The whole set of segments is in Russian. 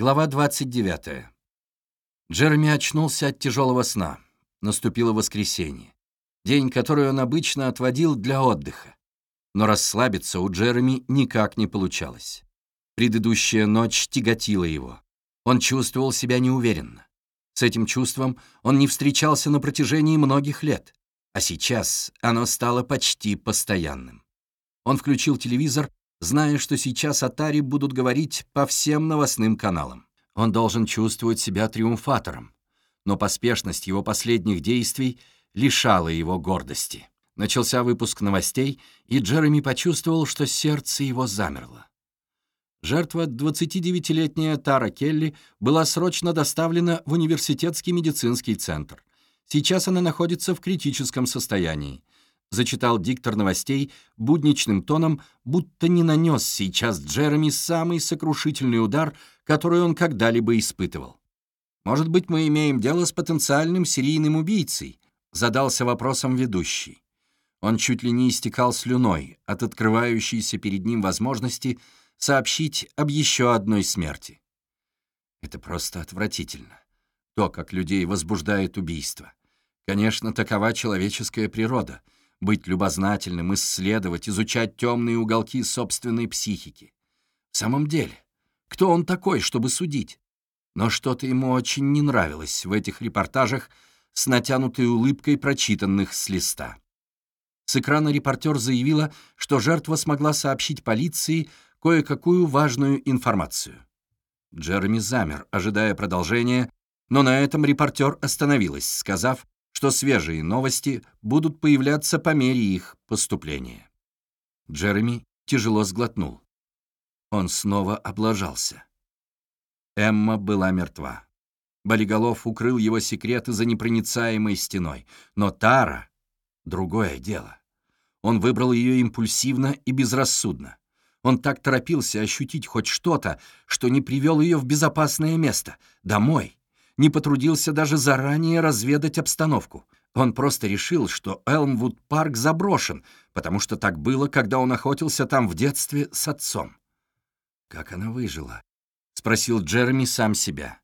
Глава 29. Джереми очнулся от тяжелого сна. Наступило воскресенье. День, который он обычно отводил для отдыха. Но расслабиться у Джереми никак не получалось. Предыдущая ночь тяготила его. Он чувствовал себя неуверенно. С этим чувством он не встречался на протяжении многих лет, а сейчас оно стало почти постоянным. Он включил телевизор, зная, что сейчас Атари будут говорить по всем новостным каналам. Он должен чувствовать себя триумфатором, но поспешность его последних действий лишала его гордости. Начался выпуск новостей, и Джереми почувствовал, что сердце его замерло. Жертва, 29-летняя Тара Келли, была срочно доставлена в университетский медицинский центр. Сейчас она находится в критическом состоянии. Зачитал диктор новостей будничным тоном, будто не нанес сейчас Джереми самый сокрушительный удар, который он когда-либо испытывал. «Может быть, мы имеем дело с потенциальным серийным убийцей?» — задался вопросом ведущий. Он чуть ли не истекал слюной от открывающейся перед ним возможности — сообщить об еще одной смерти. Это просто отвратительно. То, как людей возбуждает убийство. Конечно, такова человеческая природа — быть любознательным, исследовать, изучать темные уголки собственной психики. В самом деле, кто он такой, чтобы судить? Но что-то ему очень не нравилось в этих репортажах с натянутой улыбкой прочитанных с листа. С экрана репортер заявила, что жертва смогла сообщить полиции кое-какую важную информацию. Джереми замер, ожидая продолжения, но на этом репортер остановилась, сказав, что свежие новости будут появляться по мере их поступления. Джереми тяжело сглотнул. Он снова облажался. Эмма была мертва. Болиголов укрыл его секреты за непроницаемой стеной, но Тара — другое дело. Он выбрал ее импульсивно и безрассудно. Он так торопился ощутить хоть что-то, что не привел ее в безопасное место, домой. Не потрудился даже заранее разведать обстановку. Он просто решил, что Элмвуд-парк заброшен, потому что так было, когда он охотился там в детстве с отцом. «Как она выжила?» — спросил Джереми сам себя.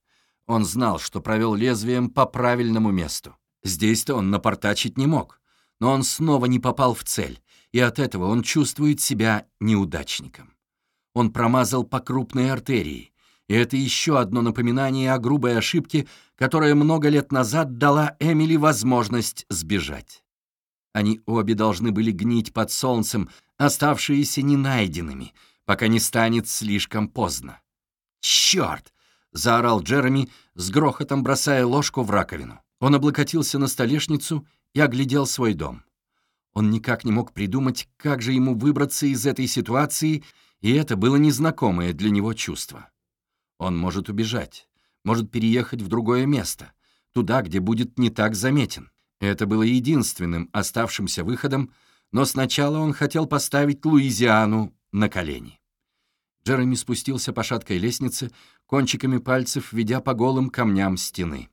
Он знал, что провел лезвием по правильному месту. Здесь-то он напортачить не мог, но он снова не попал в цель и от этого он чувствует себя неудачником. Он промазал по крупной артерии, и это еще одно напоминание о грубой ошибке, которая много лет назад дала Эмили возможность сбежать. Они обе должны были гнить под солнцем, оставшиеся ненайденными, пока не станет слишком поздно. «Черт!» — заорал Джереми, с грохотом бросая ложку в раковину. Он облокотился на столешницу и оглядел свой дом. Он никак не мог придумать, как же ему выбраться из этой ситуации, и это было незнакомое для него чувство. Он может убежать, может переехать в другое место, туда, где будет не так заметен. Это было единственным оставшимся выходом, но сначала он хотел поставить Луизиану на колени. Джереми спустился по шаткой лестнице, кончиками пальцев ведя по голым камням стены.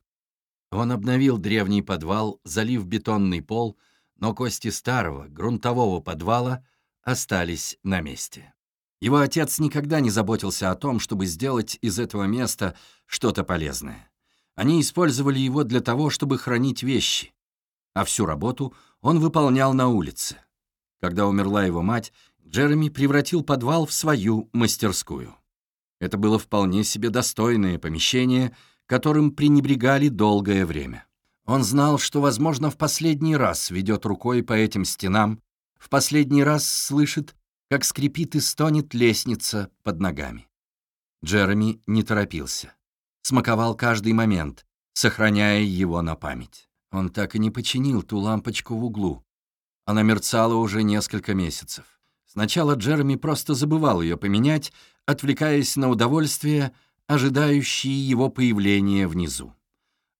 Он обновил древний подвал, залив бетонный пол — но кости старого, грунтового подвала остались на месте. Его отец никогда не заботился о том, чтобы сделать из этого места что-то полезное. Они использовали его для того, чтобы хранить вещи, а всю работу он выполнял на улице. Когда умерла его мать, Джереми превратил подвал в свою мастерскую. Это было вполне себе достойное помещение, которым пренебрегали долгое время. Он знал, что, возможно, в последний раз ведет рукой по этим стенам, в последний раз слышит, как скрипит и стонет лестница под ногами. Джереми не торопился. Смаковал каждый момент, сохраняя его на память. Он так и не починил ту лампочку в углу. Она мерцала уже несколько месяцев. Сначала Джереми просто забывал ее поменять, отвлекаясь на удовольствие, ожидающие его появления внизу.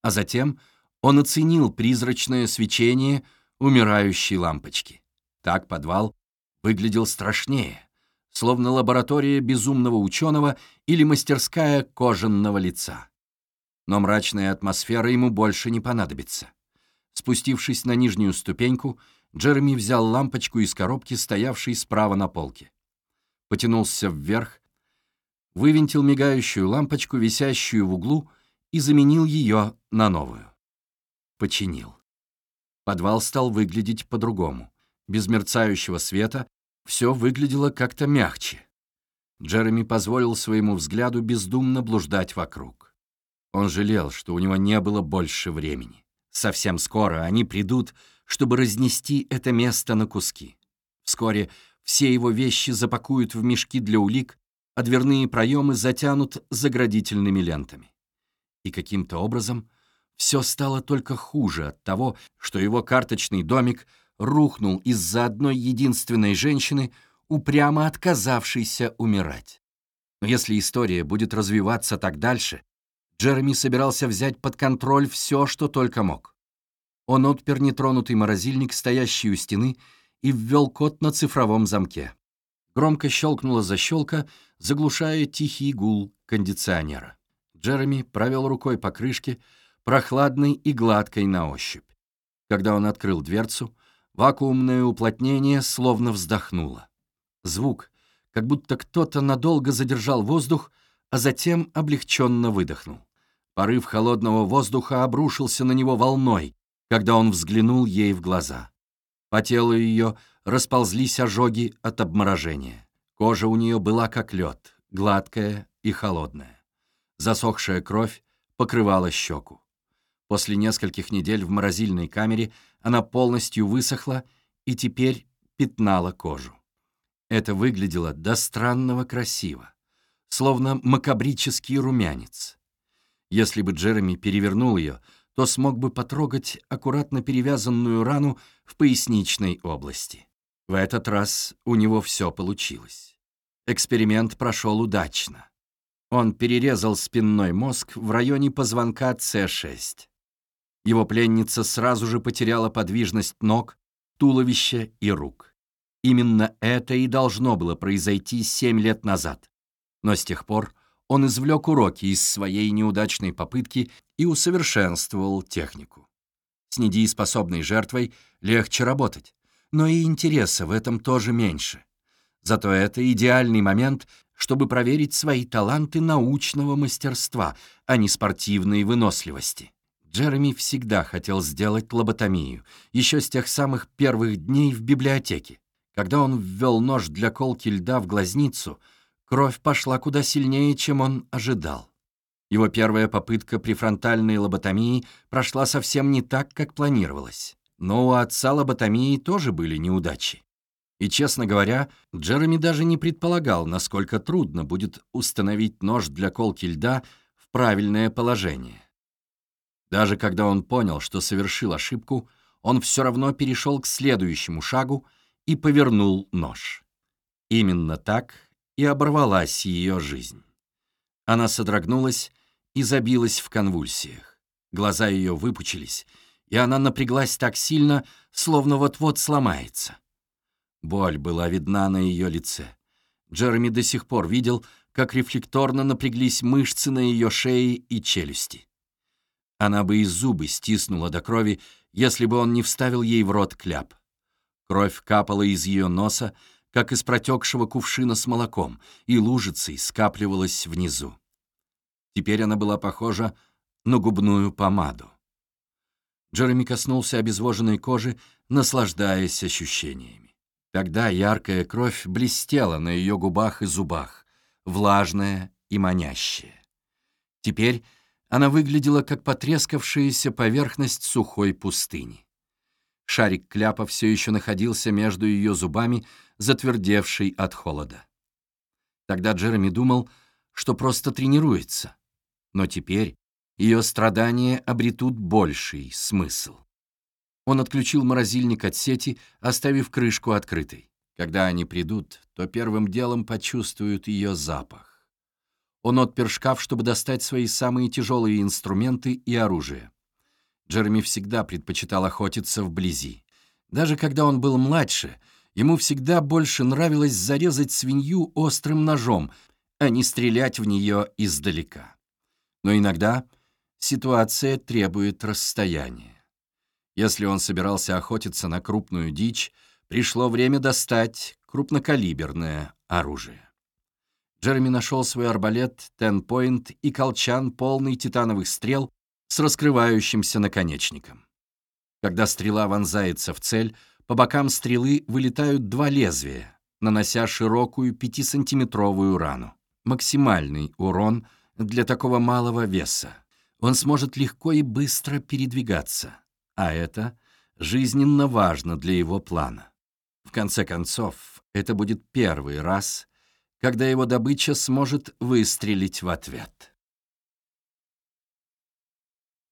А затем — он оценил призрачное свечение умирающей лампочки. Так подвал выглядел страшнее, словно лаборатория безумного ученого или мастерская кожаного лица. Но мрачная атмосфера ему больше не понадобится. Спустившись на нижнюю ступеньку, Джереми взял лампочку из коробки, стоявшей справа на полке. Потянулся вверх. вывинтил мигающую лампочку, висящую в углу, и заменил ее на новую. Починил. Подвал стал выглядеть по-другому. Без мерцающего света все выглядело как-то мягче. Джереми позволил своему взгляду бездумно блуждать вокруг. Он жалел, что у него не было больше времени. Совсем скоро они придут, чтобы разнести это место на куски. Вскоре все его вещи запакуют в мешки для улик, а дверные проемы затянут заградительными лентами. И каким-то образом все стало только хуже от того, что его карточный домик рухнул из-за одной единственной женщины, упрямо отказавшейся умирать. Но если история будет развиваться так дальше, Джереми собирался взять под контроль все, что только мог. Он отпер нетронутый морозильник, стоящий у стены, и ввел код на цифровом замке. Громко щелкнула защелка, заглушая тихий гул кондиционера. Джереми провел рукой по крышке, прохладной и гладкой на ощупь. Когда он открыл дверцу, вакуумное уплотнение словно вздохнуло. Звук, как будто кто-то надолго задержал воздух, а затем облегченно выдохнул. Порыв холодного воздуха обрушился на него волной, когда он взглянул ей в глаза. По телу ее расползлись ожоги от обморожения. Кожа у нее была как лед, гладкая и холодная. Засохшая кровь покрывала щеку. После нескольких недель в морозильной камере она полностью высохла и теперь пятнала кожу. Это выглядело до странного красиво, словно макабрический румянец. Если бы Джереми перевернул ее, то смог бы потрогать аккуратно перевязанную рану в поясничной области. В этот раз у него все получилось. Эксперимент прошел удачно. Он перерезал спинной мозг в районе позвонка С6. Его пленница сразу же потеряла подвижность ног, туловища и рук. Именно это и должно было произойти семь лет назад. Но с тех пор он извлек уроки из своей неудачной попытки и усовершенствовал технику. С недееспособной жертвой легче работать, но и интереса в этом тоже меньше. Зато это идеальный момент, чтобы проверить свои таланты научного мастерства, а не спортивной выносливости. Джереми всегда хотел сделать лоботомию, еще с тех самых первых дней в библиотеке. Когда он ввел нож для колки льда в глазницу — Кровь пошла куда сильнее, чем он ожидал. Его первая попытка при фронтальной лоботомии прошла совсем не так, как планировалось. Но у отца лоботомии тоже были неудачи. И, честно говоря, Джереми даже не предполагал, насколько трудно будет установить нож для колки льда в правильное положение. Даже когда он понял, что совершил ошибку, он все равно перешел к следующему шагу и повернул нож. Именно так и оборвалась ее жизнь. Она содрогнулась и забилась в конвульсиях. Глаза ее выпучились, и она напряглась так сильно, словно вот-вот сломается. Боль была видна на ее лице. Джереми до сих пор видел, как рефлекторно напряглись мышцы на ее шее и челюсти. Она бы и зубы стиснула до крови, если бы он не вставил ей в рот кляп. Кровь капала из ее носа, как из протекшего кувшина с молоком, и лужицей скапливалась внизу. Теперь она была похожа на губную помаду. Джереми коснулся обезвоженной кожи, наслаждаясь ощущениями. Тогда яркая кровь блестела на ее губах и зубах, влажная и манящая. Теперь она выглядела как потрескавшаяся поверхность сухой пустыни. Шарик кляпа все еще находился между ее зубами, затвердевший от холода. Тогда Джереми думал, что просто тренируется. Но теперь ее страдания обретут больший смысл. Он отключил морозильник от сети, оставив крышку открытой. Когда они придут, то первым делом почувствуют ее запах. Он отпер шкаф, чтобы достать свои самые тяжелые инструменты и оружие. Джереми всегда предпочитал охотиться вблизи. Даже когда он был младше — Ему всегда больше нравилось зарезать свинью острым ножом, а не стрелять в нее издалека. Но иногда ситуация требует расстояния. Если он собирался охотиться на крупную дичь, пришло время достать крупнокалиберное оружие. Джереми нашел свой арбалет, тенпоинт и колчан, полный титановых стрел с раскрывающимся наконечником. Когда стрела вонзается в цель, по бокам стрелы вылетают два лезвия, нанося широкую пятисантиметровую рану. Максимальный урон для такого малого веса. Он сможет легко и быстро передвигаться, а это жизненно важно для его плана. В конце концов, это будет первый раз, когда его добыча сможет выстрелить в ответ.